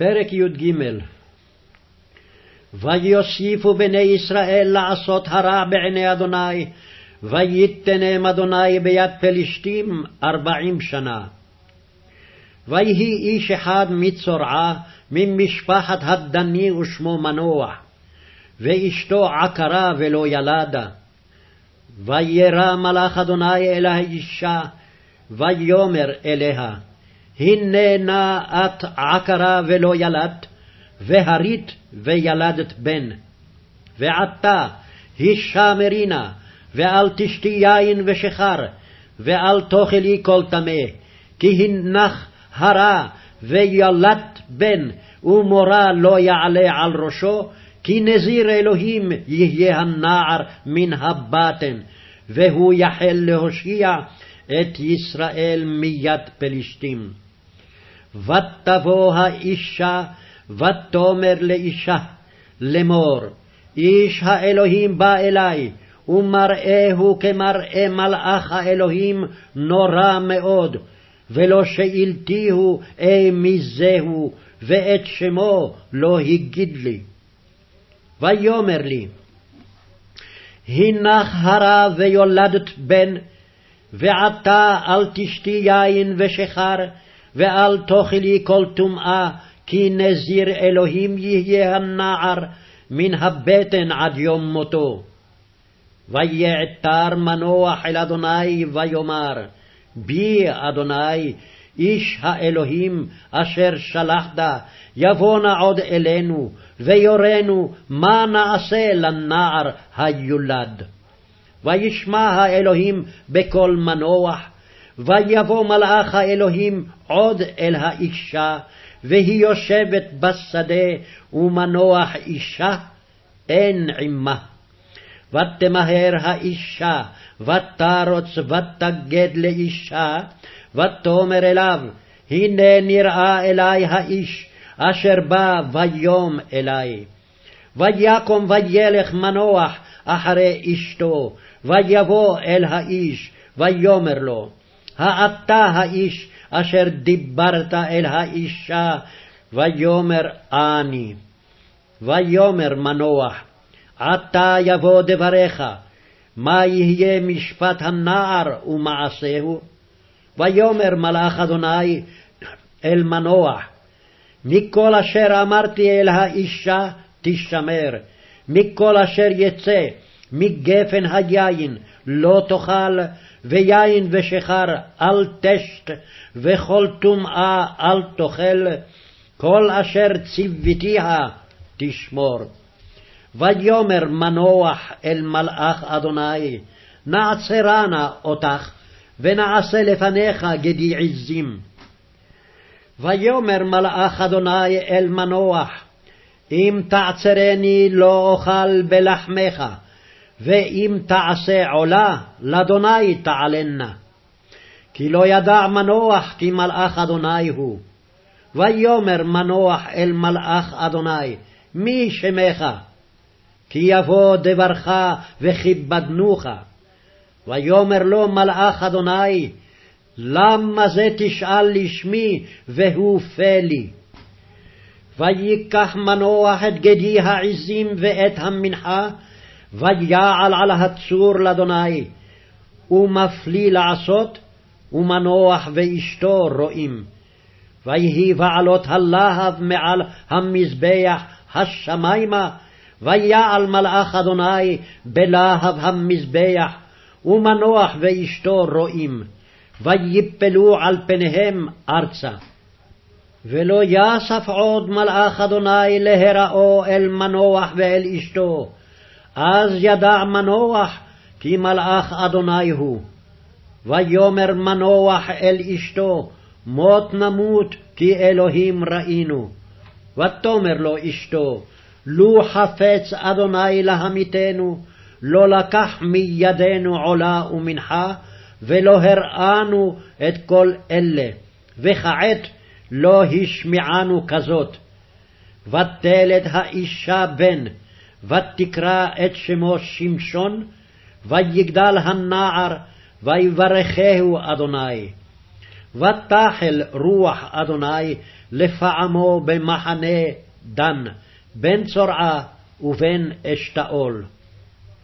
פרק י"ג ויוסיפו בני ישראל לעשות הרע בעיני אדוני, ויתנם אדוני ביד פלשתים ארבעים שנה. ויהי איש אחד מצורעה, ממשפחת הדני ושמו מנוח, ואשתו עקרה ולא ילדה. וירא מלאך אדוני אל האישה, ויאמר אליה, הנה נא את עקרה ולא ילדת, והרית וילדת בן. ועתה הישמרי נא, ואל תשתי יין ושכר, ואל תאכלי כל טמא, כי הנך הרע וילדת בן, ומורה לא יעלה על ראשו, כי נזיר אלוהים יהיה הנער מן הבטן, והוא יחל להושיע את ישראל מיד פלשתים. ותבוא האישה, ותאמר לאישה לאמור, איש האלוהים בא אלי, ומראהו כמראה מלאך האלוהים נורא מאוד, ולא שאלתיהו אי מי זהו, ואת שמו לא הגיד לי. ויאמר לי, הנך הרה ויולדת בן, ועתה אל תשתי יין ושכר, ואל תאכלי כל טומאה, כי נזיר אלוהים יהיה הנער מן הבטן עד יום מותו. ויעתר מנוח אל אדוני ויאמר, בי אדוני, איש האלוהים אשר שלחת, יבוא נא עוד אלינו, ויורנו מה נעשה לנער היולד. וישמע האלוהים בקול מנוח, ויבוא מלאך האלוהים עוד אל האישה, והיא יושבת בשדה, ומנוח אישה אין עמה. ותמהר האישה, ותרוץ ותגד לאישה, ותאמר אליו, הנה נראה אלי האיש, אשר בא ויום אלי. ויקום וילך מנוח אחרי אשתו, ויבוא אל האיש, ויאמר לו, האתה האיש אשר דיברת אל האישה, ויאמר אני. ויאמר מנוח, עתה יבוא דבריך, מה יהיה משפט הנער ומעשהו? ויאמר מלאך אדוני אל מנוח, מכל אשר אמרתי אל האישה תשמר, מכל אשר יצא מגפן היין לא תאכל, ויין ושכר אל תשת, וכל טומאה אל תאכל, כל אשר ציוותיה תשמור. ויאמר מנוח אל מלאך אדוני, נעצרה נא אותך, ונעשה לפניך גדי עזים. ויאמר מלאך אדוני אל מנוח, אם תעצרני לא אוכל בלחמך, ואם תעשה עולה, לאדוני תעלנה. כי לא ידע מנוח כי מלאך אדוני הוא. ויאמר מנוח אל מלאך אדוני, מי שמך? כי יבוא דברך וכיבדנוך. ויאמר לו מלאך אדוני, למה זה תשאל לשמי והוא פה לי? ויקח מנוח את גדי העזים ואת המנחה, ויעל על הצור לאדוני, ומפליא לעשות, ומנוח ואשתו רואים. ויהי בעלות הלהב מעל המזבח השמיימה, ויעל מלאך אדוני בלהב המזבח, ומנוח ואשתו רואים, ויפלו על פניהם ארצה. ולא יסף עוד מלאך אדוני להיראו אל מנוח ואל אשתו, אז ידע מנוח כי מלאך אדוני הוא. ויאמר מנוח אל אשתו, מות נמות כי אלוהים ראינו. ותאמר לו אשתו, לו חפץ אדוני להמיתנו, לא לקח מידינו עולה ומנחה, ולא הראנו את כל אלה, וכעת לא השמיענו כזאת. ותלת האישה בן, ותקרא את שמו שמשון, ויגדל הנער, ויברכהו אדוני. ותחל רוח אדוני לפעמו במחנה דן, בין צורעה ובין אשתאול.